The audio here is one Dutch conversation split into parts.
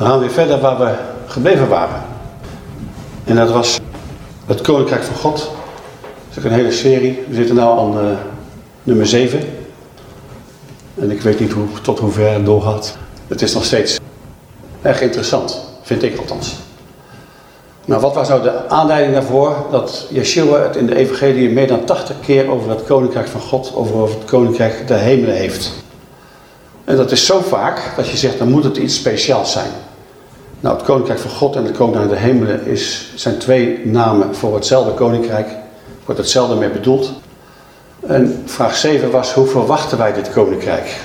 We gaan weer verder waar we gebleven waren. En dat was het Koninkrijk van God. Dat is ook een hele serie. We zitten nu aan uh, nummer 7. En ik weet niet hoe, tot hoe ver het doorgaat. Het is nog steeds erg interessant, vind ik althans. Nou, wat was nou de aanleiding daarvoor? Dat Yeshua het in de evangelie meer dan 80 keer over het koninkrijk van God, over, over het koninkrijk der hemelen heeft. En dat is zo vaak dat je zegt, dan moet het iets speciaals zijn. Nou, het koninkrijk van God en het koninkrijk der hemelen is, zijn twee namen voor hetzelfde koninkrijk. Wordt hetzelfde mee bedoeld. En vraag 7 was, hoe verwachten wij dit koninkrijk?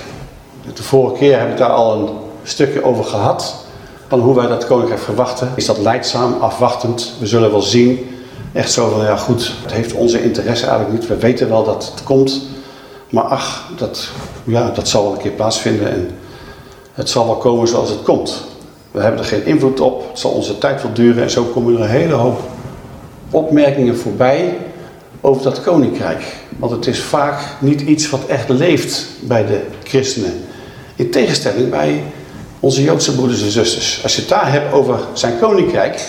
De vorige keer heb ik daar al een stukje over gehad. Van hoe wij dat koninkrijk verwachten. Is dat leidzaam, afwachtend? We zullen wel zien. Echt zo van, ja goed, het heeft onze interesse eigenlijk niet. We weten wel dat het komt. Maar ach, dat, ja, dat zal wel een keer plaatsvinden. En het zal wel komen zoals het komt. We hebben er geen invloed op. Het zal onze tijd wel duren. En zo komen er een hele hoop opmerkingen voorbij over dat koninkrijk. Want het is vaak niet iets wat echt leeft bij de christenen. In tegenstelling bij onze Joodse broeders en zusters. Als je het daar hebt over zijn koninkrijk,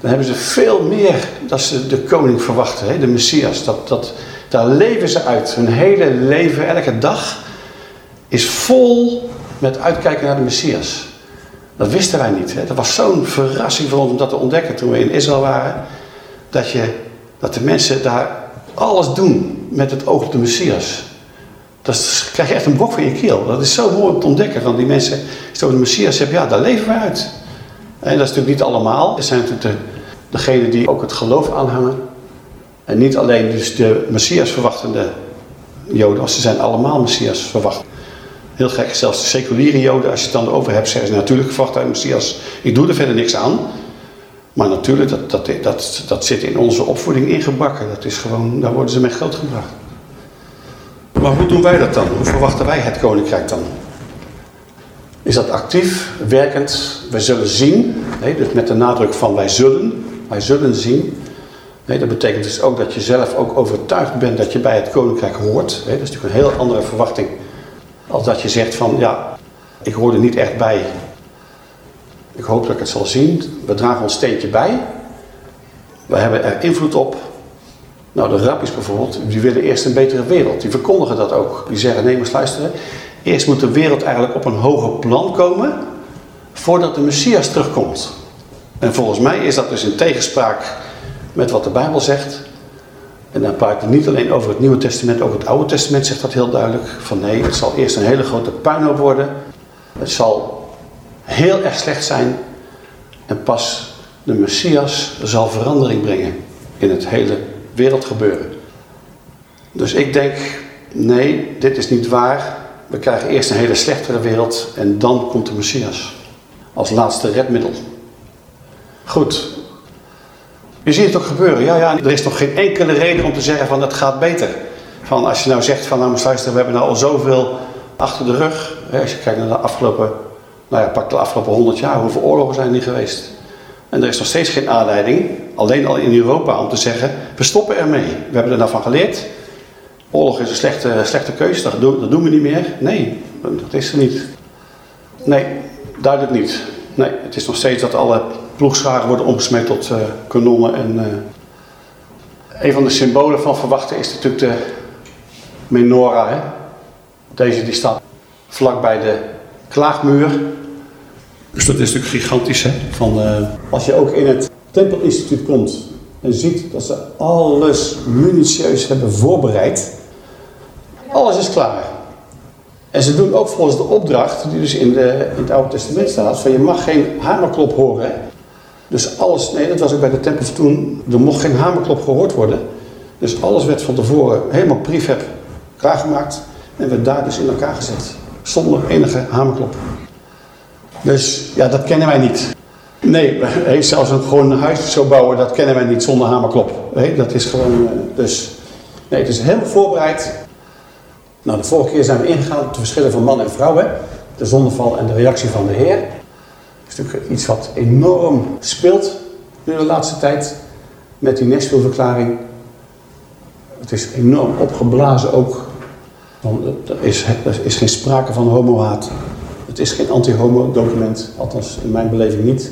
dan hebben ze veel meer dat ze de koning verwachten, hè? de Messias. Dat, dat, daar leven ze uit. Hun hele leven, elke dag, is vol met uitkijken naar de Messias. Dat wisten wij niet. Hè? Dat was zo'n verrassing voor ons om dat te ontdekken toen we in Israël waren. Dat, je, dat de mensen daar alles doen met het oog op de Messias. Dan krijg je echt een brok van je keel. Dat is zo mooi om te ontdekken. Van die mensen, als de Messias hebt, ja, daar leven we uit. En dat is natuurlijk niet allemaal. Er zijn natuurlijk de, degenen die ook het geloof aanhangen. En niet alleen dus de Messias verwachtende Joden, ze zijn allemaal Messias verwacht. Heel gek, zelfs de seculiere Joden, als je het dan over hebt, zeggen ze natuurlijk verwacht uit Messias. Ik doe er verder niks aan. Maar natuurlijk, dat, dat, dat, dat zit in onze opvoeding ingebakken. Dat is gewoon, daar worden ze mee grootgebracht. Maar hoe doen wij dat dan? Hoe verwachten wij het koninkrijk dan? Is dat actief, werkend? Wij zullen zien. Dus met de nadruk van wij zullen. Wij zullen zien. Dat betekent dus ook dat je zelf ook overtuigd bent dat je bij het koninkrijk hoort. Dat is natuurlijk een heel andere verwachting. Als dat je zegt van ja, ik hoor er niet echt bij. Ik hoop dat ik het zal zien. We dragen ons steentje bij. We hebben er invloed op. Nou, de rappies bijvoorbeeld, die willen eerst een betere wereld. Die verkondigen dat ook. Die zeggen, nee, maar luisteren. Eerst moet de wereld eigenlijk op een hoger plan komen... voordat de Messias terugkomt. En volgens mij is dat dus in tegenspraak met wat de Bijbel zegt. En dan praat het niet alleen over het Nieuwe Testament, ook het Oude Testament zegt dat heel duidelijk. Van nee, het zal eerst een hele grote puinhoop worden. Het zal heel erg slecht zijn. En pas de Messias zal verandering brengen in het hele wereldgebeuren. Dus ik denk, nee, dit is niet waar. We krijgen eerst een hele slechtere wereld en dan komt de Messias. Als laatste redmiddel. Goed. Je ziet het ook gebeuren. Ja, ja, er is nog geen enkele reden om te zeggen van het gaat beter. Van als je nou zegt van nou luister, we hebben nou al zoveel achter de rug. Als je kijkt naar de afgelopen, nou ja, pak de afgelopen 100 jaar, hoeveel oorlogen zijn er geweest? En er is nog steeds geen aanleiding, alleen al in Europa, om te zeggen, we stoppen ermee. We hebben er nou van geleerd. Oorlog is een slechte, slechte keuze, dat doen, dat doen we niet meer. Nee, dat is er niet. Nee, duidelijk niet. Nee, het is nog steeds dat alle ploegscharen worden omgesmeed tot uh, kanonnen. En, uh, een van de symbolen van verwachten is natuurlijk de menorah. Hè? Deze die staat vlak bij de klaagmuur. Dus dat is natuurlijk gigantisch. Hè? Van, uh, als je ook in het Tempelinstituut komt en ziet dat ze alles minutieus hebben voorbereid. Alles is klaar. En ze doen ook volgens de opdracht, die dus in, de, in het Oude Testament staat, van je mag geen hamerklop horen. Dus alles, nee dat was ook bij de tempel toen, er mocht geen hamerklop gehoord worden. Dus alles werd van tevoren helemaal prefab klaargemaakt en werd daar dus in elkaar gezet. Zonder enige hamerklop. Dus ja, dat kennen wij niet. Nee, zelfs een, gewoon een huis zo bouwen, dat kennen wij niet zonder hamerklop. Nee, dat is gewoon, dus... Nee, het is helemaal voorbereid. Nou, de vorige keer zijn we ingegaan op de verschillen van man en vrouw. Hè? De zondeval en de reactie van de Heer. Natuurlijk iets wat enorm speelt nu de laatste tijd. Met die Nashville-verklaring. Het is enorm opgeblazen ook. Er is, is geen sprake van homohaat. Het is geen anti-homo document, althans in mijn beleving niet.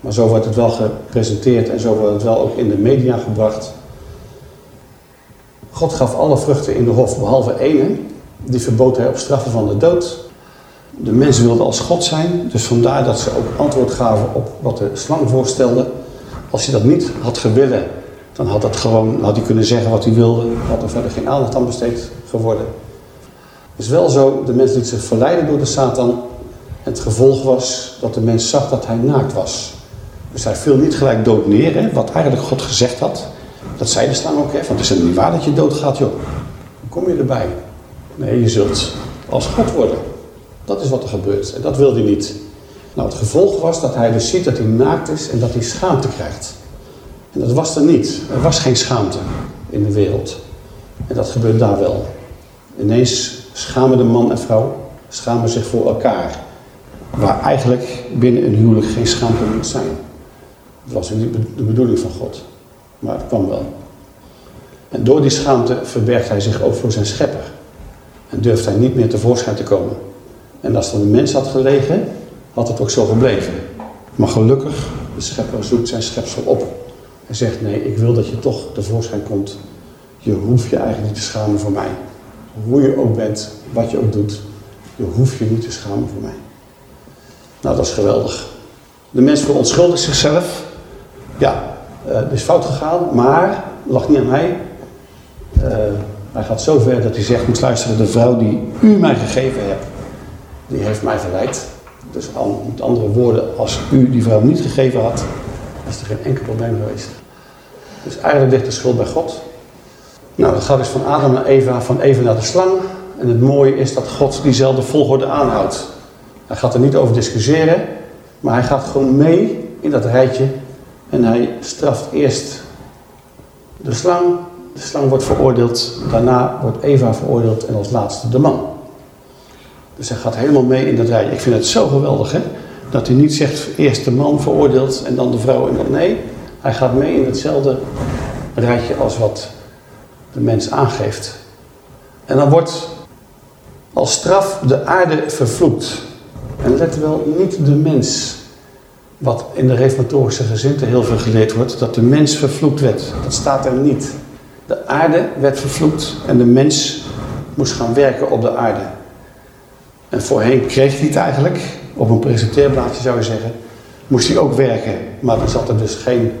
Maar zo wordt het wel gepresenteerd en zo wordt het wel ook in de media gebracht. God gaf alle vruchten in de hof, behalve ene. Die verbood hij op straffen van de dood. De mens wilde als God zijn, dus vandaar dat ze ook antwoord gaven op wat de slang voorstelde. Als hij dat niet had gewillen, dan had, dat gewoon, had hij kunnen zeggen wat hij wilde. Had er verder geen aandacht aan besteed geworden. Het is wel zo, de mens liet zich verleiden door de Satan. Het gevolg was dat de mens zag dat hij naakt was. Dus hij viel niet gelijk dood neer, hè, wat eigenlijk God gezegd had. Dat zei de slang ook, hè, want het is niet waar dat je dood gaat, joh. Hoe kom je erbij? Nee, je zult als God worden. Dat is wat er gebeurt en dat wilde hij niet. Nou, het gevolg was dat hij dus ziet dat hij naakt is en dat hij schaamte krijgt. En dat was er niet. Er was geen schaamte in de wereld. En dat gebeurt daar wel. Ineens schamen de man en vrouw schamen zich voor elkaar. Waar eigenlijk binnen een huwelijk geen schaamte moet zijn. Dat was niet de bedoeling van God. Maar het kwam wel. En door die schaamte verbergt hij zich ook voor zijn schepper. En durft hij niet meer tevoorschijn te komen. En als er een mens had gelegen, had het ook zo gebleven. Maar gelukkig, de schepper zoekt zijn schepsel op. Hij zegt, nee, ik wil dat je toch tevoorschijn komt. Je hoeft je eigenlijk niet te schamen voor mij. Hoe je ook bent, wat je ook doet, je hoeft je niet te schamen voor mij. Nou, dat is geweldig. De mens verontschuldigt zichzelf. Ja, uh, het is fout gegaan, maar lag niet aan mij. Uh, hij gaat zo ver dat hij zegt, moet luisteren, de vrouw die u mij gegeven hebt, die heeft mij verleid. Dus met andere woorden, als u die vrouw niet gegeven had, was er geen enkel probleem geweest. Dus eigenlijk ligt de schuld bij God. Nou, dat gaat dus van Adam naar Eva, van Eva naar de slang. En het mooie is dat God diezelfde volgorde aanhoudt. Hij gaat er niet over discussiëren, maar hij gaat gewoon mee in dat rijtje. En hij straft eerst de slang. De slang wordt veroordeeld, daarna wordt Eva veroordeeld en als laatste de man. Dus hij gaat helemaal mee in dat rijtje. Ik vind het zo geweldig, hè? Dat hij niet zegt eerst de man veroordeelt en dan de vrouw. En dan, nee, hij gaat mee in hetzelfde rijtje als wat de mens aangeeft. En dan wordt als straf de aarde vervloekt. En let wel, niet de mens. Wat in de reformatorische gezinten heel veel geleerd wordt, dat de mens vervloekt werd. Dat staat er niet. De aarde werd vervloekt en de mens moest gaan werken op de aarde. En voorheen kreeg hij het eigenlijk, op een presenteerblaadje zou je zeggen, moest hij ook werken. Maar dan zat er dus geen,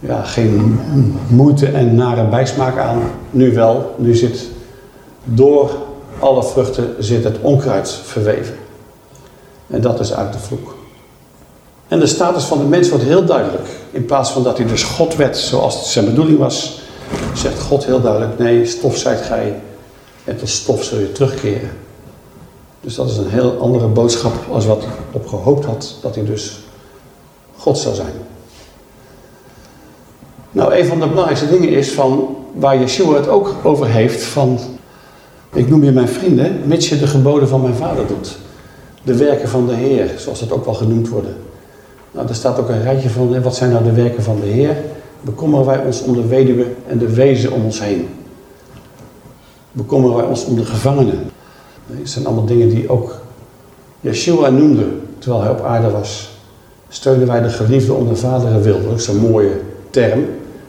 ja, geen moeite en nare bijsmaak aan. Nu wel, nu zit door alle vruchten zit het onkruid verweven. En dat is uit de vloek. En de status van de mens wordt heel duidelijk. In plaats van dat hij dus God werd zoals zijn bedoeling was, zegt God heel duidelijk, nee, stof zijt gij en tot stof zul je terugkeren. Dus dat is een heel andere boodschap als wat hij op gehoopt had, dat hij dus God zou zijn. Nou, een van de belangrijkste dingen is van waar Yeshua het ook over heeft van, ik noem je mijn vrienden, mits je de geboden van mijn vader doet. De werken van de Heer, zoals dat ook wel genoemd worden. Nou, er staat ook een rijtje van, wat zijn nou de werken van de Heer? Bekommeren wij ons om de weduwe en de wezen om ons heen? Bekommeren wij ons om de gevangenen? Het zijn allemaal dingen die ook Yeshua noemde terwijl hij op aarde was. Steunen wij de geliefde om de vaderen wil. Dat is een mooie term.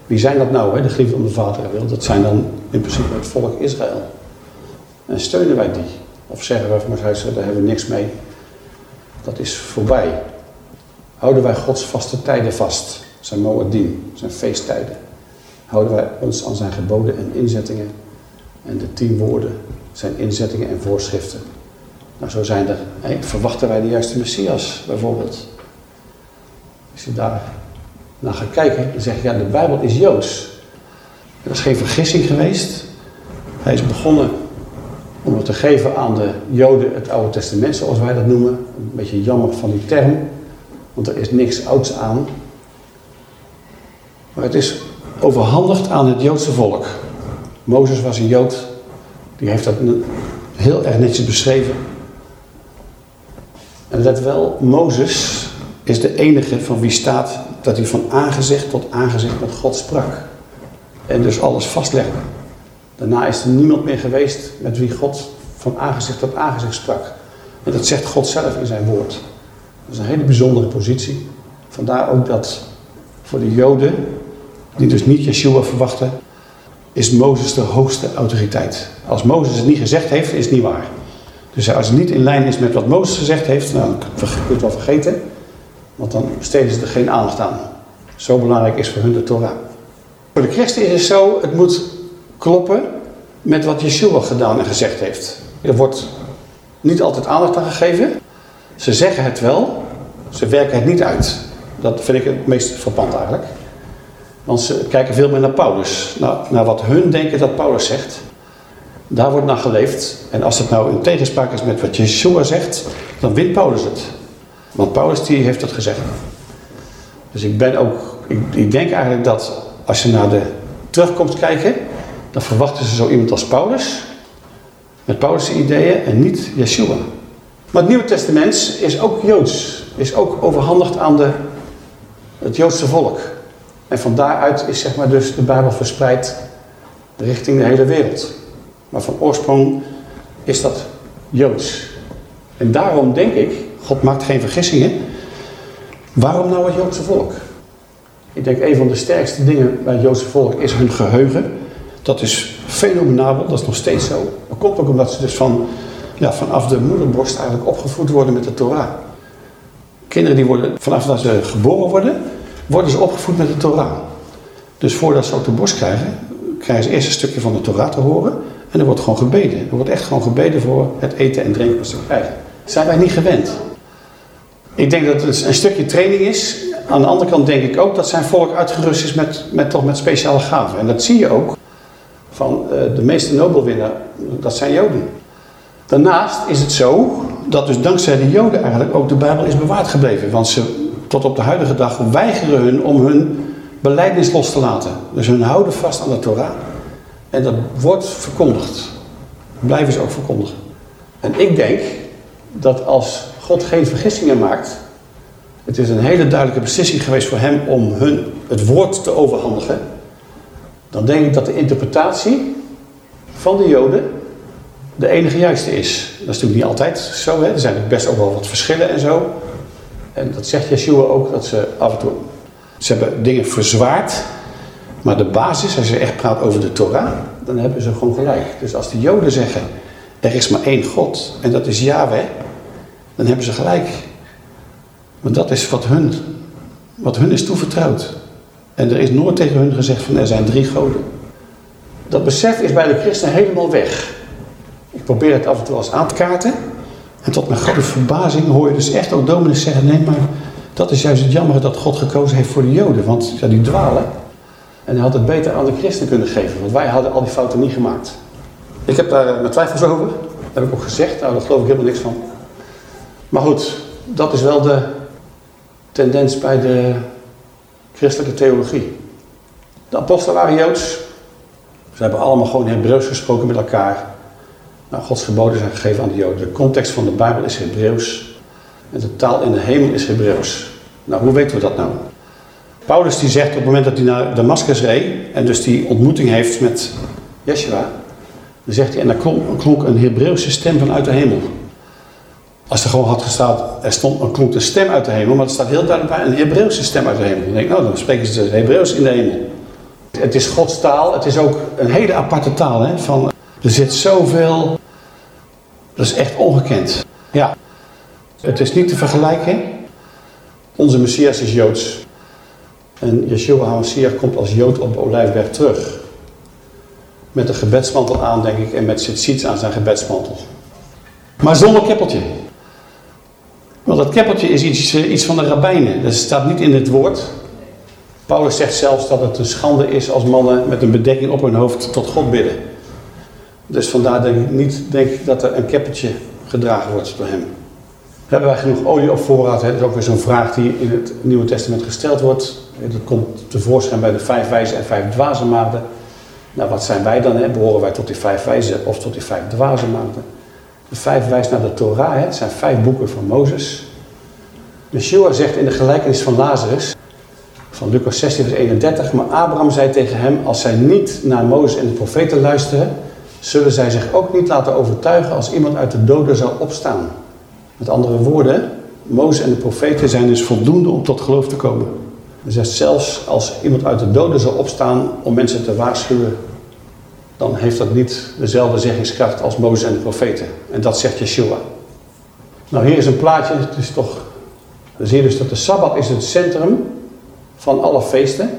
Wie zijn dat nou, hè? de geliefde om de vaderen wil? Dat zijn dan in principe het volk Israël. En steunen wij die? Of zeggen wij van huis, daar hebben we niks mee. Dat is voorbij. Houden wij Gods vaste tijden vast. Zijn Moedim, zijn feesttijden. Houden wij ons aan zijn geboden en inzettingen. En de tien woorden zijn inzettingen en voorschriften. Nou, zo zijn er. verwachten wij de juiste Messias, bijvoorbeeld. Als je daar naar gaat kijken, dan zeg je, ja, de Bijbel is Joods. Dat is geen vergissing geweest. Hij is begonnen om het te geven aan de Joden het Oude Testament, zoals wij dat noemen. Een beetje jammer van die term, want er is niks ouds aan. Maar het is overhandigd aan het Joodse volk. Mozes was een Jood, die heeft dat heel erg netjes beschreven. En let wel, Mozes is de enige van wie staat dat hij van aangezicht tot aangezicht met God sprak. En dus alles vastlegde. Daarna is er niemand meer geweest met wie God van aangezicht tot aangezicht sprak. En dat zegt God zelf in zijn woord. Dat is een hele bijzondere positie. Vandaar ook dat voor de Joden, die dus niet Yeshua verwachten, is Mozes de hoogste autoriteit. Als Mozes het niet gezegd heeft, is het niet waar. Dus als het niet in lijn is met wat Mozes gezegd heeft, nou, dan kun je het wel vergeten. Want dan besteden ze er geen aandacht aan. Zo belangrijk is voor hun de Torah. Voor de christen is het zo, het moet kloppen met wat Yeshua gedaan en gezegd heeft. Er wordt niet altijd aandacht aan gegeven. Ze zeggen het wel, ze werken het niet uit. Dat vind ik het meest verpand eigenlijk. Want ze kijken veel meer naar Paulus. Naar, naar wat hun denken dat Paulus zegt. Daar wordt naar geleefd. En als het nou in tegenspraak is met wat Yeshua zegt, dan wint Paulus het. Want Paulus die heeft het gezegd. Dus ik ben ook, ik, ik denk eigenlijk dat als je naar de terugkomst kijken, dan verwachten ze zo iemand als Paulus. Met Paulus' ideeën en niet Yeshua. Maar het Nieuwe Testament is ook Joods. Is ook overhandigd aan de, het Joodse volk. En van daaruit is zeg maar dus de Bijbel verspreid richting de hele wereld. Maar van oorsprong is dat Joods. En daarom denk ik, God maakt geen vergissingen. Waarom nou het Joodse volk? Ik denk een van de sterkste dingen bij het Joodse volk is hun geheugen. Dat is fenomenabel, dat is nog steeds zo. Dat komt ook omdat ze dus van, ja, vanaf de moederborst eigenlijk opgevoed worden met de Torah. Kinderen die worden, vanaf dat ze geboren worden, worden ze opgevoed met de Torah. Dus voordat ze ook de borst krijgen, krijgen ze eerst een stukje van de Torah te horen. En er wordt gewoon gebeden. Er wordt echt gewoon gebeden voor het eten en drinken wat ze krijgen. Zijn wij niet gewend. Ik denk dat het een stukje training is. Aan de andere kant denk ik ook dat zijn volk uitgerust is met, met, toch met speciale gaven. En dat zie je ook van uh, de meeste Nobelwinnaar, dat zijn Joden. Daarnaast is het zo dat dus dankzij de Joden eigenlijk ook de Bijbel is bewaard gebleven. Want ze tot op de huidige dag weigeren hun om hun beleidnis los te laten. Dus hun houden vast aan de Torah. En dat wordt verkondigd. Blijven ze ook verkondigen. En ik denk dat als God geen vergissingen maakt. Het is een hele duidelijke beslissing geweest voor hem om hun het woord te overhandigen. Dan denk ik dat de interpretatie van de Joden de enige juiste is. Dat is natuurlijk niet altijd zo. Hè? Er zijn best ook wel wat verschillen en zo. En dat zegt Yeshua ook, dat ze af en toe... Ze hebben dingen verzwaard. Maar de basis, als je echt praat over de Torah, dan hebben ze gewoon gelijk. Dus als de Joden zeggen, er is maar één God en dat is Yahweh, dan hebben ze gelijk. Want dat is wat hun, wat hun is toevertrouwd. En er is nooit tegen hun gezegd van er zijn drie goden. Dat besef is bij de christen helemaal weg. Ik probeer het af en toe als aan te kaarten. En tot mijn grote verbazing hoor je dus echt ook dominees zeggen... nee, maar dat is juist het jammer dat God gekozen heeft voor de Joden. Want ja, die dwalen. En hij had het beter aan de christen kunnen geven. Want wij hadden al die fouten niet gemaakt. Ik heb daar mijn twijfels over. Heb ik ook gezegd. Nou, daar geloof ik helemaal niks van. Maar goed, dat is wel de tendens bij de christelijke theologie. De apostelen waren Joods. Ze hebben allemaal gewoon Hebreeuws gesproken met elkaar. Nou, Gods geboden zijn gegeven aan de Joden. De context van de Bijbel is Hebreeuws. En de taal in de hemel is Hebreeuws. Nou, hoe weten we dat nou? Paulus die zegt op het moment dat hij naar Damascus reed... en dus die ontmoeting heeft met Yeshua... dan zegt hij, en er klonk, een Hebreeuwse stem vanuit de hemel. Als er gewoon had gestaan, er stond een klonk een stem uit de hemel... maar er staat heel duidelijk bij een Hebreeuwse stem uit de hemel. Dan denk ik, nou, dan spreken ze Hebreeuws in de hemel. Het is Gods taal. Het is ook een hele aparte taal. Hè? Van, er zit zoveel dat is echt ongekend. Ja, het is niet te vergelijken. Onze Messias is Joods. En Yeshua HaMashiach komt als Jood op Olijfberg terug. Met een gebedsmantel aan, denk ik, en met ziets aan zijn gebedsmantel. Maar zonder keppeltje. Want dat keppeltje is iets, eh, iets van de rabbijnen. Dat staat niet in het woord. Paulus zegt zelfs dat het een schande is als mannen met een bedekking op hun hoofd tot God bidden. Dus vandaar denk ik niet denk dat er een keppeltje gedragen wordt door hem. Hebben wij genoeg olie op voorraad? Hè? Dat is ook weer zo'n vraag die in het Nieuwe Testament gesteld wordt. Dat komt tevoorschijn bij de vijf wijze en vijf dwaze maanden. Nou, wat zijn wij dan? Hè? Behoren wij tot die vijf wijze of tot die vijf dwaze maanden? De vijf wijst naar de Torah. Hè? Het zijn vijf boeken van Mozes. Yeshua zegt in de gelijkenis van Lazarus, van Lucas 16 vers 31, maar Abraham zei tegen hem, als zij niet naar Mozes en de profeten luisteren, zullen zij zich ook niet laten overtuigen als iemand uit de doden zou opstaan. Met andere woorden, Mozes en de profeten zijn dus voldoende om tot geloof te komen. Hij zegt zelfs als iemand uit de doden zal opstaan om mensen te waarschuwen, dan heeft dat niet dezelfde zeggingskracht als Mozes en de profeten. En dat zegt Yeshua. Nou, hier is een plaatje, het is toch... Dan zie je dus dat de Sabbat is het centrum van alle feesten.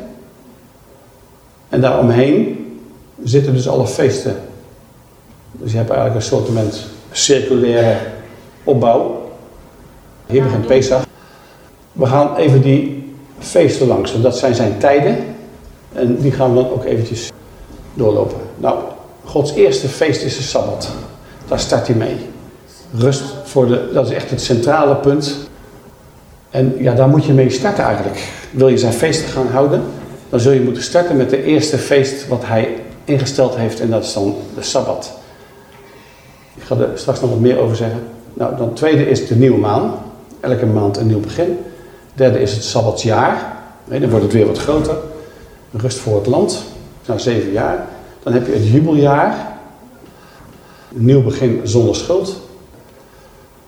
En daaromheen zitten dus alle feesten. Dus je hebt eigenlijk een soort circulaire opbouw. Hier begint Pesach. We gaan even die feesten langs, want dat zijn zijn tijden. En die gaan we dan ook eventjes doorlopen. Nou, Gods eerste feest is de Sabbat. Daar start hij mee. Rust voor de, dat is echt het centrale punt. En ja, daar moet je mee starten eigenlijk. Wil je zijn feesten gaan houden, dan zul je moeten starten met de eerste feest wat hij ingesteld heeft. En dat is dan de Sabbat. Ik ga er straks nog wat meer over zeggen. Nou, dan tweede is de nieuwe maan. Elke maand een nieuw begin. Derde is het Sabbatsjaar. dan wordt het weer wat groter. Rust voor het land. Na zeven jaar. Dan heb je het jubeljaar. Een nieuw begin zonder schuld.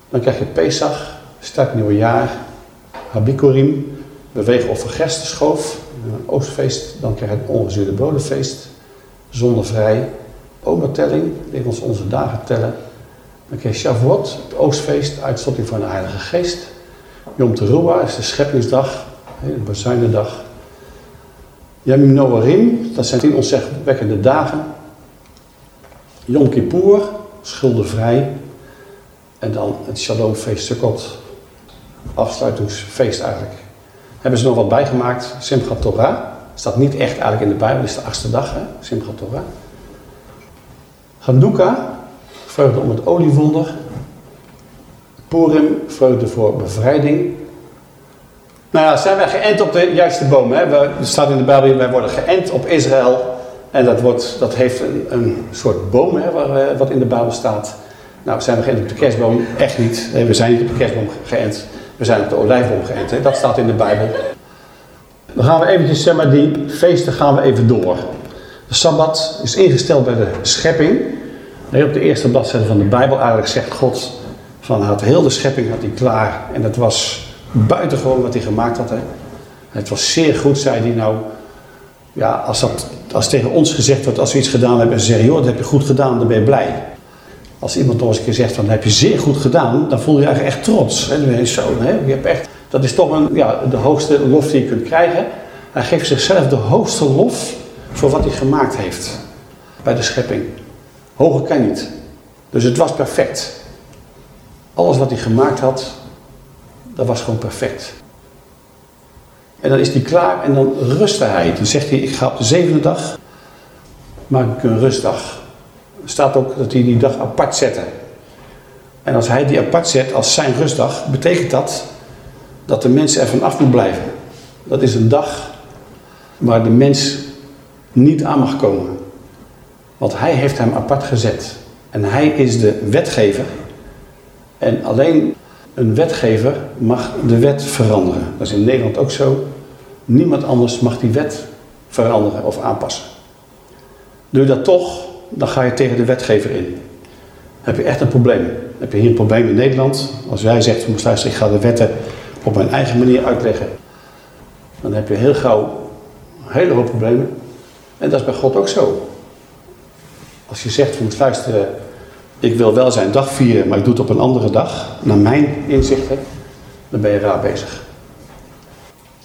Dan krijg je Pesach, start nieuwe jaar. Habikorim, beweegoffer gerstenschoof. Oostfeest, dan krijg je het ongezuurde bodemfeest. Zonnevrij, omertelling, leer ons onze dagen tellen. Dan krijg je Shavuot, het oostfeest, uitstorting van de Heilige Geest. Yom Teruah is de scheppingsdag, de bezuinendag. Yamim Noarim, dat zijn tien ontzegwekkende dagen. Yom Kippur, schuldenvrij. En dan het Shalomfeest Sukkot, afsluitingsfeest eigenlijk. Hebben ze nog wat bijgemaakt, Simchat Torah. Staat niet echt eigenlijk in de Bijbel, is de achtste dag, hè? Simchat Torah. Hanukkah, vreugde om het oliewonder. Purim, vreugde voor bevrijding. Nou ja, zijn wij geënt op de juiste boom. Hè? We, staat in de Bijbel, wij worden geënt op Israël. En dat, wordt, dat heeft een, een soort boom, hè, waar, eh, wat in de Bijbel staat. Nou, zijn we geënt op de kerstboom? Echt niet. We zijn niet op de kerstboom geënt. We zijn op de olijfboom geënt. Hè? Dat staat in de Bijbel. Dan gaan we eventjes, zeg maar, die feesten gaan we even door. De Sabbat is ingesteld bij de schepping. Op de eerste bladzijde van de Bijbel eigenlijk zegt God van had heel de schepping had hij klaar. En dat was buitengewoon wat hij gemaakt had. Hè. Het was zeer goed, zei hij nou. Ja, als, dat, als tegen ons gezegd wordt, als we iets gedaan hebben en ze zeggen, joh, dat heb je goed gedaan, dan ben je blij. Als iemand nog eens een keer zegt van, dat heb je zeer goed gedaan, dan voel je je eigenlijk echt trots. Hè. Dan ben je zo, hè. Je hebt echt, dat is toch een, ja, de hoogste lof die je kunt krijgen. Hij geeft zichzelf de hoogste lof voor wat hij gemaakt heeft bij de schepping. Hoger kan niet. Dus het was perfect. Alles wat hij gemaakt had, dat was gewoon perfect. En dan is hij klaar en dan rustte hij. Dan zegt hij, ik ga op de zevende dag, maak ik een rustdag. Er staat ook dat hij die dag apart zette. En als hij die apart zet als zijn rustdag, betekent dat dat de mens er af moet blijven. Dat is een dag waar de mens niet aan mag komen. Want hij heeft hem apart gezet. En hij is de wetgever. En alleen een wetgever mag de wet veranderen. Dat is in Nederland ook zo. Niemand anders mag die wet veranderen of aanpassen. Doe je dat toch, dan ga je tegen de wetgever in. Dan heb je echt een probleem. Heb je hier een probleem in Nederland. Als jij zegt, luisteren, ik ga de wetten op mijn eigen manier uitleggen. Dan heb je heel gauw een hele hoop problemen. En dat is bij God ook zo. Als je zegt, je moet luisteren, ik wil wel zijn dag vieren, maar ik doe het op een andere dag, naar mijn inzichten, dan ben je raar bezig.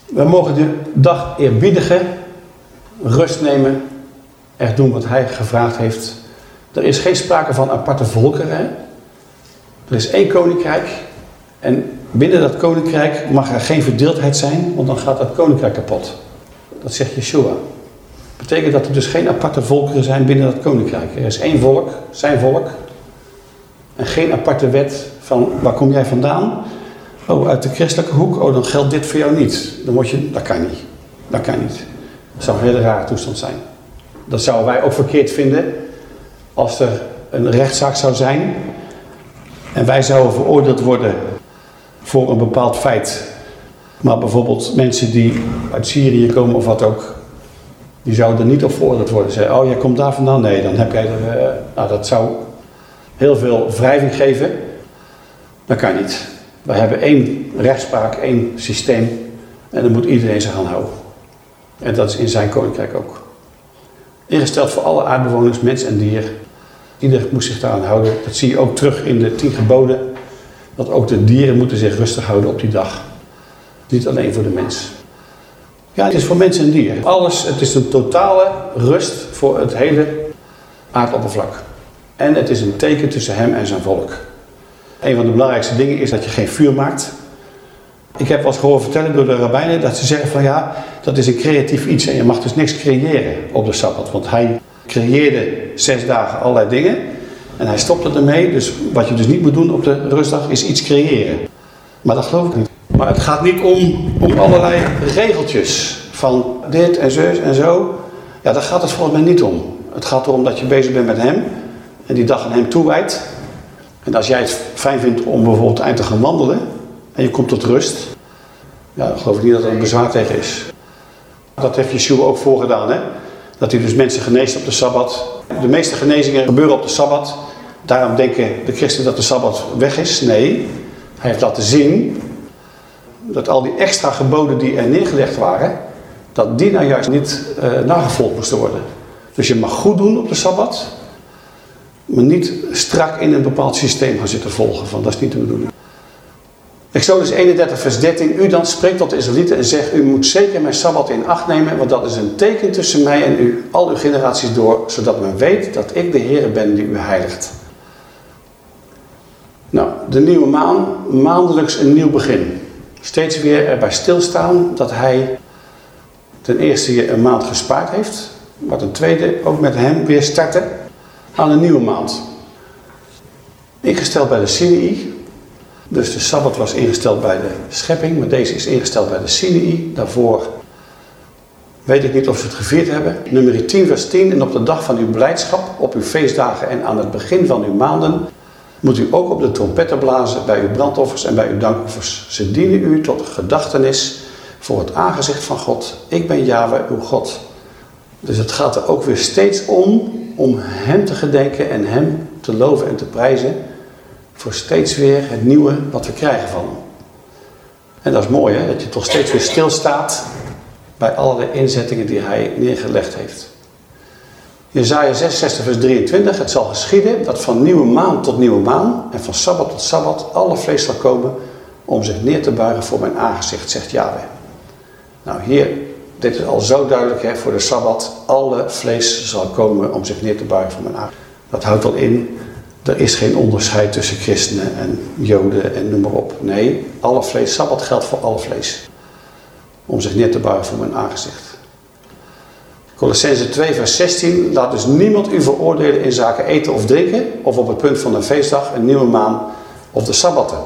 We mogen de dag eerbiedigen, rust nemen, echt doen wat hij gevraagd heeft. Er is geen sprake van aparte volkeren. Er is één koninkrijk en binnen dat koninkrijk mag er geen verdeeldheid zijn, want dan gaat dat koninkrijk kapot. Dat zegt Yeshua betekent dat er dus geen aparte volkeren zijn binnen dat koninkrijk. Er is één volk, zijn volk. En geen aparte wet van waar kom jij vandaan? Oh, uit de christelijke hoek. Oh, dan geldt dit voor jou niet. Dan word je, dat kan niet. Dat kan niet. Dat zou een hele rare toestand zijn. Dat zouden wij ook verkeerd vinden als er een rechtszaak zou zijn en wij zouden veroordeeld worden voor een bepaald feit. Maar bijvoorbeeld mensen die uit Syrië komen of wat ook, die zouden er niet op veroordeeld worden. Zeggen, oh jij komt daar vandaan? Nee, dan heb jij er... Uh, nou, dat zou heel veel wrijving geven. Dat kan niet. We hebben één rechtspraak, één systeem en daar moet iedereen zich aan houden. En dat is in zijn koninkrijk ook. Ingesteld voor alle aardbewoners, mens en dier. Ieder moet zich daaraan houden. Dat zie je ook terug in de tien geboden. Dat ook de dieren moeten zich rustig houden op die dag. Niet alleen voor de mens. Ja, het is voor mens en dier. Alles, het is een totale rust voor het hele aardoppervlak. En het is een teken tussen hem en zijn volk. Een van de belangrijkste dingen is dat je geen vuur maakt. Ik heb wel eens gehoord vertellen door de rabbijnen dat ze zeggen van ja, dat is een creatief iets en je mag dus niks creëren op de Sabbat. Want hij creëerde zes dagen allerlei dingen en hij stopte ermee. Dus wat je dus niet moet doen op de rustdag is iets creëren. Maar dat geloof ik niet. Maar het gaat niet om, allerlei regeltjes van dit en zus en zo. Ja, daar gaat het volgens mij niet om. Het gaat erom dat je bezig bent met hem en die dag aan hem toewijdt. En als jij het fijn vindt om bijvoorbeeld eind te gaan wandelen en je komt tot rust, ja, dan geloof ik niet dat er een bezwaar tegen is. Dat heeft Yeshua ook voorgedaan, hè? Dat hij dus mensen geneest op de Sabbat. De meeste genezingen gebeuren op de Sabbat. Daarom denken de christenen dat de Sabbat weg is. Nee, hij heeft laten zien dat al die extra geboden die er neergelegd waren, dat die nou juist niet uh, nagevolgd moesten worden. Dus je mag goed doen op de Sabbat, maar niet strak in een bepaald systeem gaan zitten volgen. Van, dat is niet de bedoeling. Exodus 31 vers 13. U dan spreekt tot de Israëlieten en zegt, u moet zeker mijn Sabbat in acht nemen, want dat is een teken tussen mij en u, al uw generaties door, zodat men weet dat ik de Heer ben die u heiligt. Nou, de nieuwe maan, maandelijks een nieuw begin. Steeds weer erbij stilstaan dat hij ten eerste een maand gespaard heeft, maar ten tweede ook met hem weer starten aan een nieuwe maand. Ingesteld bij de Sinai. Dus de Sabbat was ingesteld bij de schepping, maar deze is ingesteld bij de Sinai. Daarvoor weet ik niet of ze het gevierd hebben. Nummer 10 vers 10. En op de dag van uw blijdschap, op uw feestdagen en aan het begin van uw maanden... moet u ook op de trompetten blazen bij uw brandoffers en bij uw dankoffers. Ze dienen u tot gedachtenis voor het aangezicht van God. Ik ben Yahweh, uw God. Dus het gaat er ook weer steeds om om hem te gedenken en hem te loven en te prijzen voor steeds weer het nieuwe wat we krijgen van hem. En dat is mooi hè, dat je toch steeds weer stilstaat bij alle inzettingen die hij neergelegd heeft. Jezaja 66 vers 23, het zal geschieden dat van nieuwe maan tot nieuwe maan en van Sabbat tot Sabbat alle vlees zal komen om zich neer te buigen voor mijn aangezicht, zegt Yahweh. Nou hier dit is al zo duidelijk hè, voor de Sabbat. Alle vlees zal komen om zich neer te buigen voor mijn aard. Dat houdt al in, er is geen onderscheid tussen christenen en joden en noem maar op. Nee, alle vlees, Sabbat geldt voor alle vlees. Om zich neer te buigen voor mijn aangezicht. Colossense 2 vers 16. Laat dus niemand u veroordelen in zaken eten of drinken. Of op het punt van een feestdag, een nieuwe maan of de Sabbatten.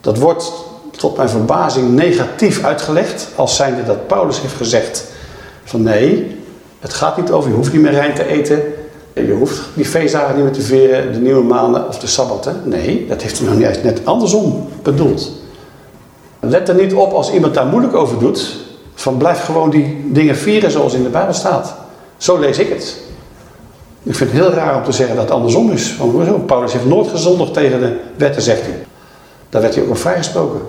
Dat wordt tot mijn verbazing negatief uitgelegd. Als zijnde dat Paulus heeft gezegd van nee, het gaat niet over, je hoeft niet meer rein te eten. Je hoeft die feestdagen niet meer te vieren, de nieuwe maanden of de sabbatten. Nee, dat heeft hij nog eens net andersom bedoeld. Let er niet op als iemand daar moeilijk over doet. Van blijf gewoon die dingen vieren zoals in de Bijbel staat. Zo lees ik het. Ik vind het heel raar om te zeggen dat het andersom is. Want Paulus heeft nooit gezondigd tegen de wetten, zegt hij. Daar werd hij ook op vrijgesproken.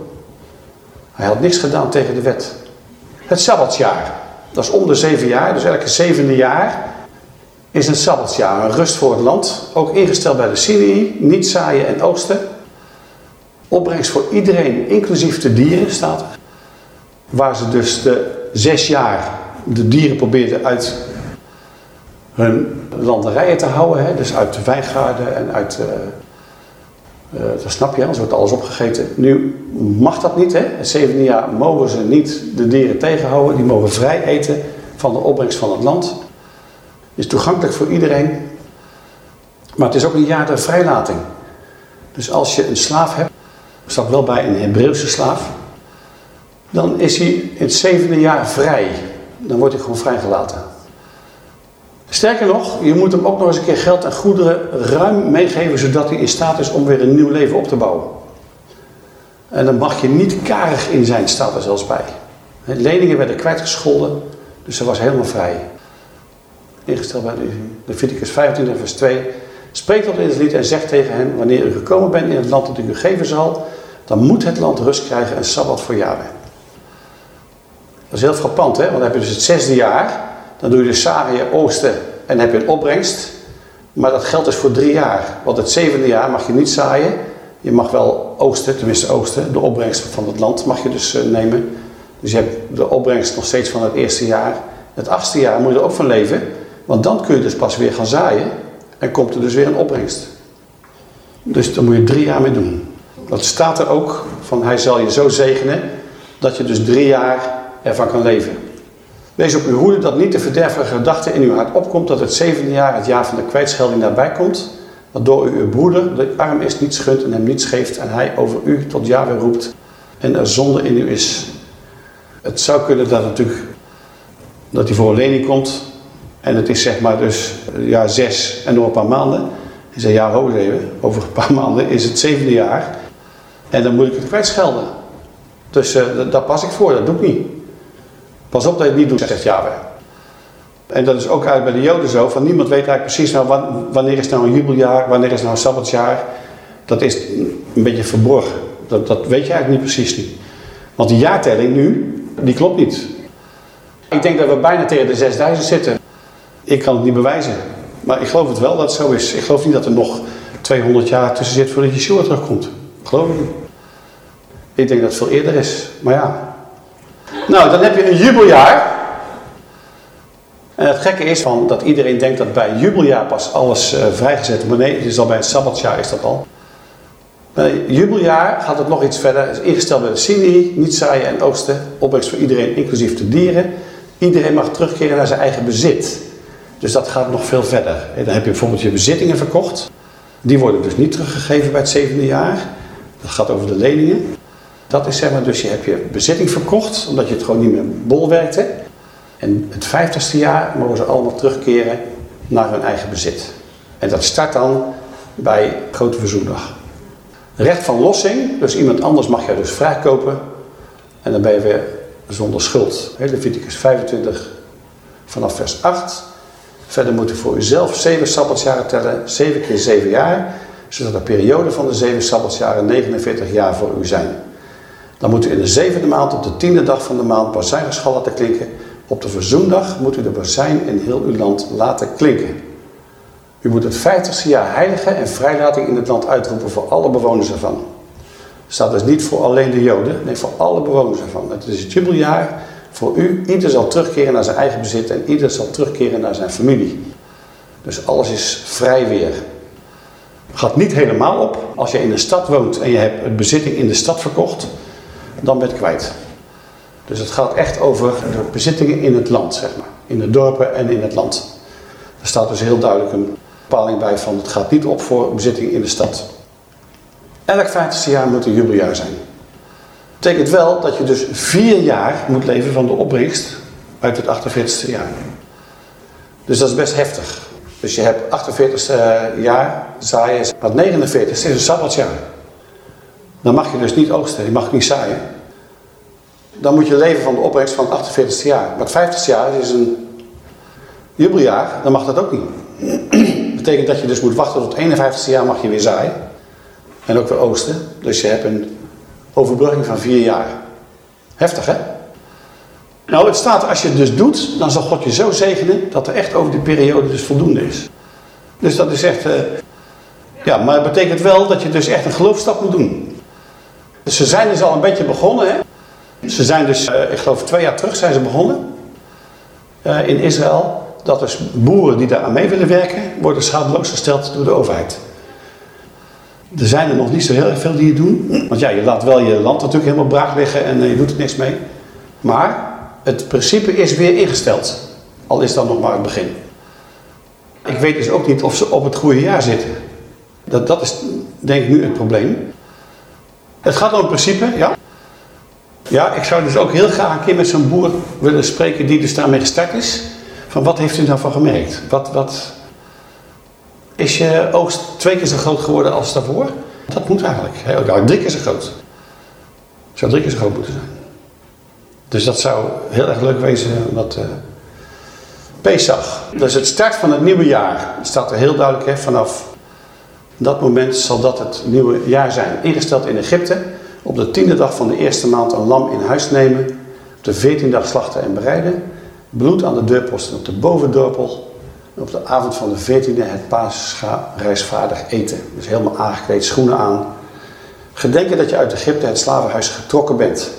Hij had niks gedaan tegen de wet. Het Sabbatsjaar. Dat is om de zeven jaar, dus elke zevende jaar is een Sabbatsjaar. Een rust voor het land. Ook ingesteld bij de Sinai. Niet zaaien en oogsten. Opbrengst voor iedereen, inclusief de dieren, staat. Waar ze dus de zes jaar de dieren probeerden uit hun landerijen te houden. Hè? Dus uit de wijngaarden en uit... Uh, dat snap je, anders wordt alles opgegeten. Nu mag dat niet. Hè? Het zevende jaar mogen ze niet de dieren tegenhouden. Die mogen vrij eten van de opbrengst van het land. is toegankelijk voor iedereen. Maar het is ook een jaar der vrijlating. Dus als je een slaaf hebt, staat wel bij een Hebreeuwse slaaf, dan is hij in het zevende jaar vrij. Dan wordt hij gewoon vrijgelaten. Sterker nog, je moet hem ook nog eens een keer geld en goederen ruim meegeven, zodat hij in staat is om weer een nieuw leven op te bouwen. En dan mag je niet karig in zijn, staat er zelfs bij. Leningen werden kwijtgescholden, dus ze was helemaal vrij. Ingesteld bij Leviticus 25 vers 2. Spreek tot in het lied en zeg tegen hen, wanneer u gekomen bent in het land dat ik u geven zal, dan moet het land rust krijgen en Sabbat voor Yahweh. Dat is heel frappant, hè? want dan heb je dus het zesde jaar, dan doe je de saaien, oosten en heb je een opbrengst. Maar dat geldt dus voor drie jaar. Want het zevende jaar mag je niet zaaien. Je mag wel oosten, tenminste oosten, de opbrengst van het land mag je dus eh, nemen. Dus je hebt de opbrengst nog steeds van het eerste jaar. Het achtste jaar moet je er ook van leven. Want dan kun je dus pas weer gaan zaaien. En komt er dus weer een opbrengst. Dus daar moet je drie jaar mee doen. Dat staat er ook van hij zal je zo zegenen dat je dus drie jaar ervan kan leven. Wees op uw hoede dat niet de verderfelijke gedachte in uw hart opkomt dat het zevende jaar, het jaar van de kwijtschelding, daarbij komt. Waardoor u uw broeder, de arm is, niet schunt en hem niets geeft en hij over u tot Yahweh roept en er zonde in u is. Het zou kunnen dat natuurlijk dat hij voor een lening komt en het is zeg maar dus jaar zes en nog een paar maanden. Hij zei, ja, ho over een paar maanden is het zevende jaar en dan moet ik het kwijtschelden. Dus uh, daar pas ik voor, dat doe ik niet. Pas op dat je het niet doet, zegt Yahweh. En dat is ook uit bij de Joden zo, van niemand weet eigenlijk precies nou wanneer is nou een jubeljaar, wanneer is nou een sabbatsjaar. Dat is een beetje verborgen. Dat, dat weet je eigenlijk niet precies niet. Want die jaartelling nu, die klopt niet. Ik denk dat we bijna tegen de 6000 zitten. Ik kan het niet bewijzen. Maar ik geloof het wel dat het zo is. Ik geloof niet dat er nog 200 jaar tussen zit voordat Yeshua terugkomt. Ik geloof het niet. Ik denk dat het veel eerder is. Maar ja. Nou, dan heb je een jubeljaar. En het gekke is van dat iedereen denkt dat bij jubeljaar pas alles uh, vrijgezet wordt. Nee, het is al bij het Sabbatsjaar is dat al. Bij jubeljaar gaat het nog iets verder. Het is ingesteld bij de Sinai, niet zaaien en oogsten. Opbrengst voor iedereen, inclusief de dieren. Iedereen mag terugkeren naar zijn eigen bezit. Dus dat gaat nog veel verder. En dan heb je bijvoorbeeld je bezittingen verkocht. Die worden dus niet teruggegeven bij het zevende jaar. Dat gaat over de leningen. Dat is zeg maar, dus je hebt je bezitting verkocht, omdat je het gewoon niet meer bolwerkte. En het vijftigste jaar mogen ze allemaal terugkeren naar hun eigen bezit. En dat start dan bij Grote Verzoendag. Recht van lossing, dus iemand anders mag je dus vrijkopen. En dan ben je weer zonder schuld. Leviticus 25 vanaf vers 8. Verder moet u voor uzelf zeven sabbatsjaren tellen, zeven keer zeven jaar, zodat de periode van de zeven sabbatsjaren 49 jaar voor u zijn. Dan moet u in de zevende maand op de tiende dag van de maand bazuingeschal laten klinken. Op de verzoendag moet u de bazuin in heel uw land laten klinken. U moet het vijftigste jaar heilige en vrijlating in het land uitroepen voor alle bewoners ervan. Dat staat dus niet voor alleen de joden, nee voor alle bewoners ervan. Het is het jubeljaar voor u. Ieder zal terugkeren naar zijn eigen bezit en ieder zal terugkeren naar zijn familie. Dus alles is vrij weer. Gaat niet helemaal op. Als je in een stad woont en je hebt een bezitting in de stad verkocht, dan ben je kwijt. Dus het gaat echt over de bezittingen in het land, zeg maar. In de dorpen en in het land. Er staat dus heel duidelijk een bepaling bij van het gaat niet op voor bezittingen in de stad. Elk 50ste jaar moet een jubeljaar zijn. Dat betekent wel dat je dus vier jaar moet leven van de opbrengst uit het 48ste jaar. Dus dat is best heftig. Dus je hebt 48 jaar zaaien, maar het 49 is een sabbatsjaar. Dan mag je dus niet oogsten, je mag niet zaaien. Dan moet je leven van de opbrengst van het 48ste jaar. Maar het 50ste jaar is een jubeljaar, dan mag dat ook niet. Dat betekent dat je dus moet wachten tot het 51ste jaar mag je weer zaaien. En ook weer oosten. Dus je hebt een overbrugging van vier jaar. Heftig hè? Nou, het staat, als je het dus doet, dan zal God je zo zegenen dat er echt over die periode dus voldoende is. Dus dat is echt, uh, ja, maar het betekent wel dat je dus echt een geloofstap moet doen. Dus ze zijn dus al een beetje begonnen. Hè? Ze zijn dus, uh, ik geloof twee jaar terug zijn ze begonnen uh, in Israël. Dat dus boeren die daar aan mee willen werken, worden schadeloos gesteld door de overheid. Er zijn er nog niet zo heel erg veel die het doen. Want ja, je laat wel je land natuurlijk helemaal braak liggen en je doet er niks mee. Maar het principe is weer ingesteld. Al is dat nog maar het begin. Ik weet dus ook niet of ze op het goede jaar zitten. Dat, dat is denk ik nu het probleem. Het gaat om principe, ja. Ja, ik zou dus ook heel graag een keer met zo'n boer willen spreken die dus daarmee gestart is. Van wat heeft u nou van gemerkt? Wat, wat... Is je oogst twee keer zo groot geworden als daarvoor? Dat moet eigenlijk. Hè? Nou, drie keer zo groot. Zou drie keer zo groot moeten zijn. Dus dat zou heel erg leuk wezen, wat uh, Pesach. Dus het start van het nieuwe jaar staat er heel duidelijk hè, vanaf Dat moment zal dat het nieuwe jaar zijn. Ingesteld in Egypte. Op de tiende dag van de eerste maand een lam in huis nemen. Op de veertiende dag slachten en bereiden. Bloed aan de deurposten op de bovendorpel. En op de avond van de veertiende het paasreisvaardig eten. Dus helemaal aangekleed, schoenen aan. Gedenken dat je uit Egypte het slavenhuis getrokken bent.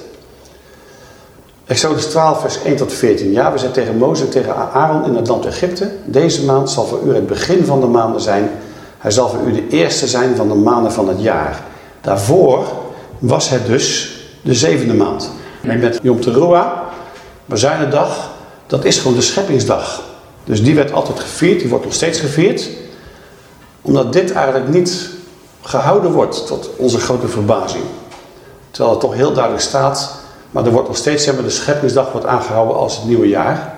Exodus 12 vers 1 tot 14. Ja, we zijn tegen Mozes en tegen Aaron in het land Egypte. Deze maand zal voor u het begin van de maanden zijn. Hij zal voor u de eerste zijn van de maanden van het jaar. Daarvoor was het dus de zevende maand. En met Yom Teruah, Bazuinendag, dat is gewoon de scheppingsdag. Dus die werd altijd gevierd, die wordt nog steeds gevierd. Omdat dit eigenlijk niet gehouden wordt, tot onze grote verbazing. Terwijl het toch heel duidelijk staat, maar er wordt nog steeds, zeg maar, de scheppingsdag wordt aangehouden als het nieuwe jaar.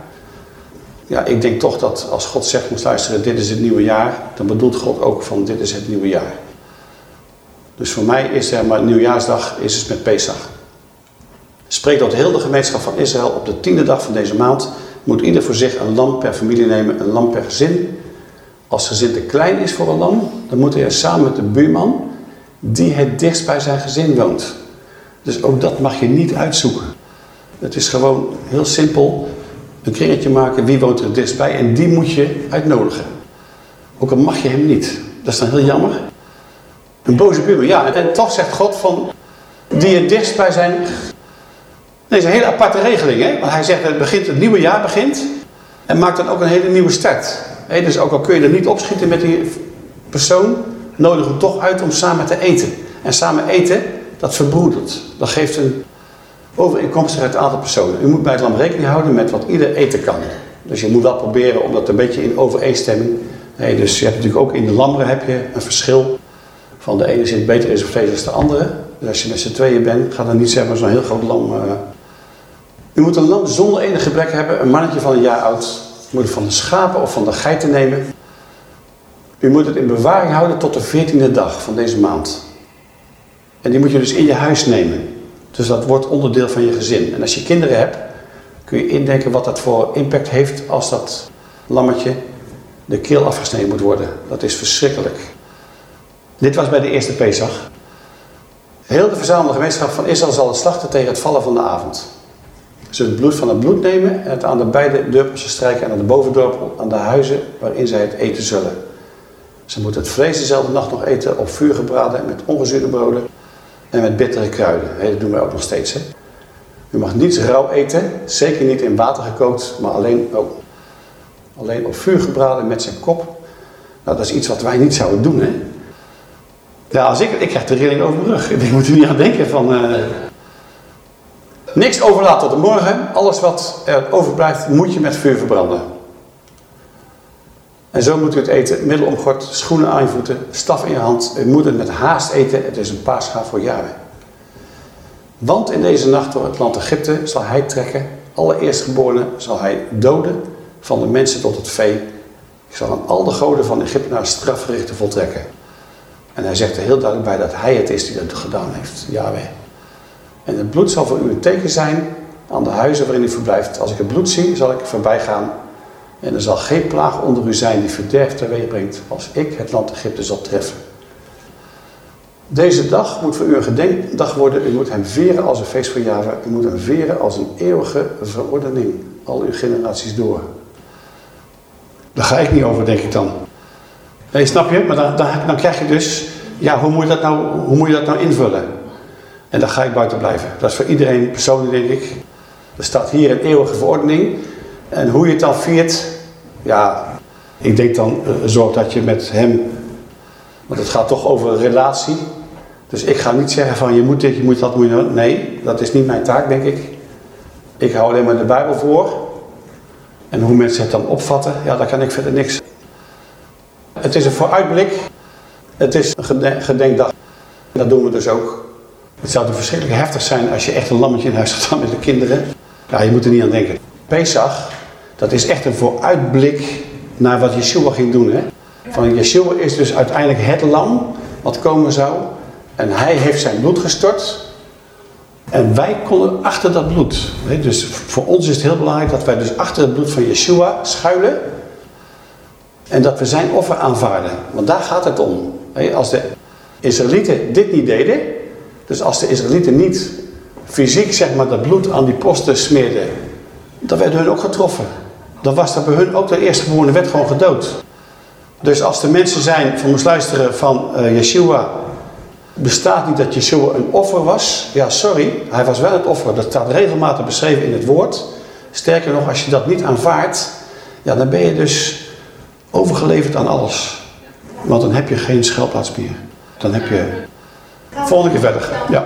Ja, ik denk toch dat als God zegt, moet luisteren, dit is het nieuwe jaar, dan bedoelt God ook van dit is het nieuwe jaar. Dus voor mij is zeg maar nieuwjaarsdag is het met Pesach. Spreek tot heel de gemeenschap van Israël op de tiende dag van deze maand moet ieder voor zich een lam per familie nemen, een lam per gezin. Als gezin te klein is voor een lam, dan moet hij er samen met de buurman die het dichtst bij zijn gezin woont. Dus ook dat mag je niet uitzoeken. Het is gewoon heel simpel een kringetje maken, wie woont er dichtstbij en die moet je uitnodigen. Ook al mag je hem niet. Dat is dan heel jammer. Een boze buurman, ja. En toch zegt God van, die het dichtst bij zijn... Nee, is een hele aparte regeling, hè. Want hij zegt, het, begint, het nieuwe jaar begint en maakt dan ook een hele nieuwe start. dus ook al kun je er niet opschieten met die persoon, nodig hem toch uit om samen te eten. En samen eten, dat verbroedert. Dat geeft een overeenkomstig het aantal personen. U moet bij het lam rekening houden met wat ieder eten kan. Dus je moet wel proberen om dat een beetje in overeenstemming... Nee, dus je hebt natuurlijk ook in de lammeren heb je een verschil van de ene zit beter in zijn vlees dan de andere. Dus als je met z'n tweeën bent, ga dan niet zeg maar zo'n heel groot lam... Uh... U moet een lam zonder enig gebrek hebben, een mannetje van een jaar oud. U moet van de schapen of van de geiten nemen. U moet het in bewaring houden tot de veertiende dag van deze maand. En die moet je dus in je huis nemen. Dus dat wordt onderdeel van je gezin. En als je kinderen hebt, kun je indenken wat dat voor impact heeft als dat lammetje de keel afgesneden moet worden. Dat is verschrikkelijk. Dit was bij de eerste Pesach. Heel de verzamelde gemeenschap van Israël zal het slachten tegen het vallen van de avond. Ze het bloed van het bloed nemen en het aan de beide deurposten strijken en aan de bovendorpel aan de huizen waarin zij het eten zullen. Ze moeten het vlees dezelfde nacht nog eten op vuur gebraden met ongezuurde broden en met bittere kruiden. dat doen wij ook nog steeds. Hè? U mag niets rauw eten, zeker niet in water gekookt, maar alleen, oh, alleen op vuur gebraden met zijn kop. Nou, dat is iets wat wij niet zouden doen. Hè? Ja, als ik, ik krijg de rilling over mijn rug. Ik moet er niet aan denken van... Uh, niks overlaat tot de morgen. Alles wat er overblijft moet je met vuur verbranden. En zo moet u het eten. Middel omgord, schoenen aan je voeten, staf in je hand. U moet het met haast eten. Het is een paascha voor jaren. Want in deze nacht door het land Egypte zal hij trekken. Alle eerstgeborenen zal hij doden van de mensen tot het vee. Ik zal aan al de goden van Egypte naar strafgerichten voltrekken. En hij zegt er heel duidelijk bij dat hij het is die dat gedaan heeft. Yahweh. En het bloed zal voor u een teken zijn aan de huizen waarin u verblijft. Als ik het bloed zie, zal ik voorbij gaan. En er zal geen plaag onder u zijn die verderf teweeg brengt als ik het land Egypte zal treffen. Deze dag moet voor u een gedenkdag worden. U moet hem veren als een feest voor Java. U moet hem veren als een eeuwige verordening. Al uw generaties door. Daar ga ik niet over, denk ik dan. Nee, snap je? Maar dan, dan, krijg je dus, ja, hoe moet, je dat nou, hoe moet je dat nou invullen? En dan ga ik buiten blijven. Dat is voor iedereen persoonlijk, denk ik. Er staat hier een eeuwige verordening. En hoe je het dan viert, ja, ik denk dan, uh, zorg dat je met hem, want het gaat toch over een relatie. Dus ik ga niet zeggen van, je moet dit, je moet dat, moet je Nee, dat is niet mijn taak, denk ik. Ik hou alleen maar de Bijbel voor. En hoe mensen het dan opvatten, ja, daar kan ik verder niks het is een vooruitblik. Het is een gedenkdag. Dat doen we dus ook. Het zou toch verschrikkelijk heftig zijn als je echt een lammetje in huis gaat met de kinderen. Ja, je moet er niet aan denken. Pesach, dat is echt een vooruitblik naar wat Yeshua ging doen. Hè? Van Yeshua is dus uiteindelijk het lam wat komen zou. En hij heeft zijn bloed gestort. En wij konden achter dat bloed. Dus voor ons is het heel belangrijk dat wij dus achter het bloed van Yeshua schuilen. En dat we zijn offer aanvaarden. Want daar gaat het om. Als de Israëlieten dit niet deden, dus als de Israëlieten niet fysiek zeg maar, dat bloed aan die posten smeerden, dan werden hun ook getroffen. Dan was dat bij hun ook de eerstgeboren wet gewoon gedood. Dus als er mensen zijn, van ons luisteren, van uh, Yeshua, bestaat niet dat Yeshua een offer was. Ja, sorry, hij was wel het offer. Dat staat regelmatig beschreven in het woord. Sterker nog, als je dat niet aanvaardt, ja, dan ben je dus overgeleverd aan alles. Want dan heb je geen schuilplaats meer. Dan heb je... Volgende keer verder. Ja.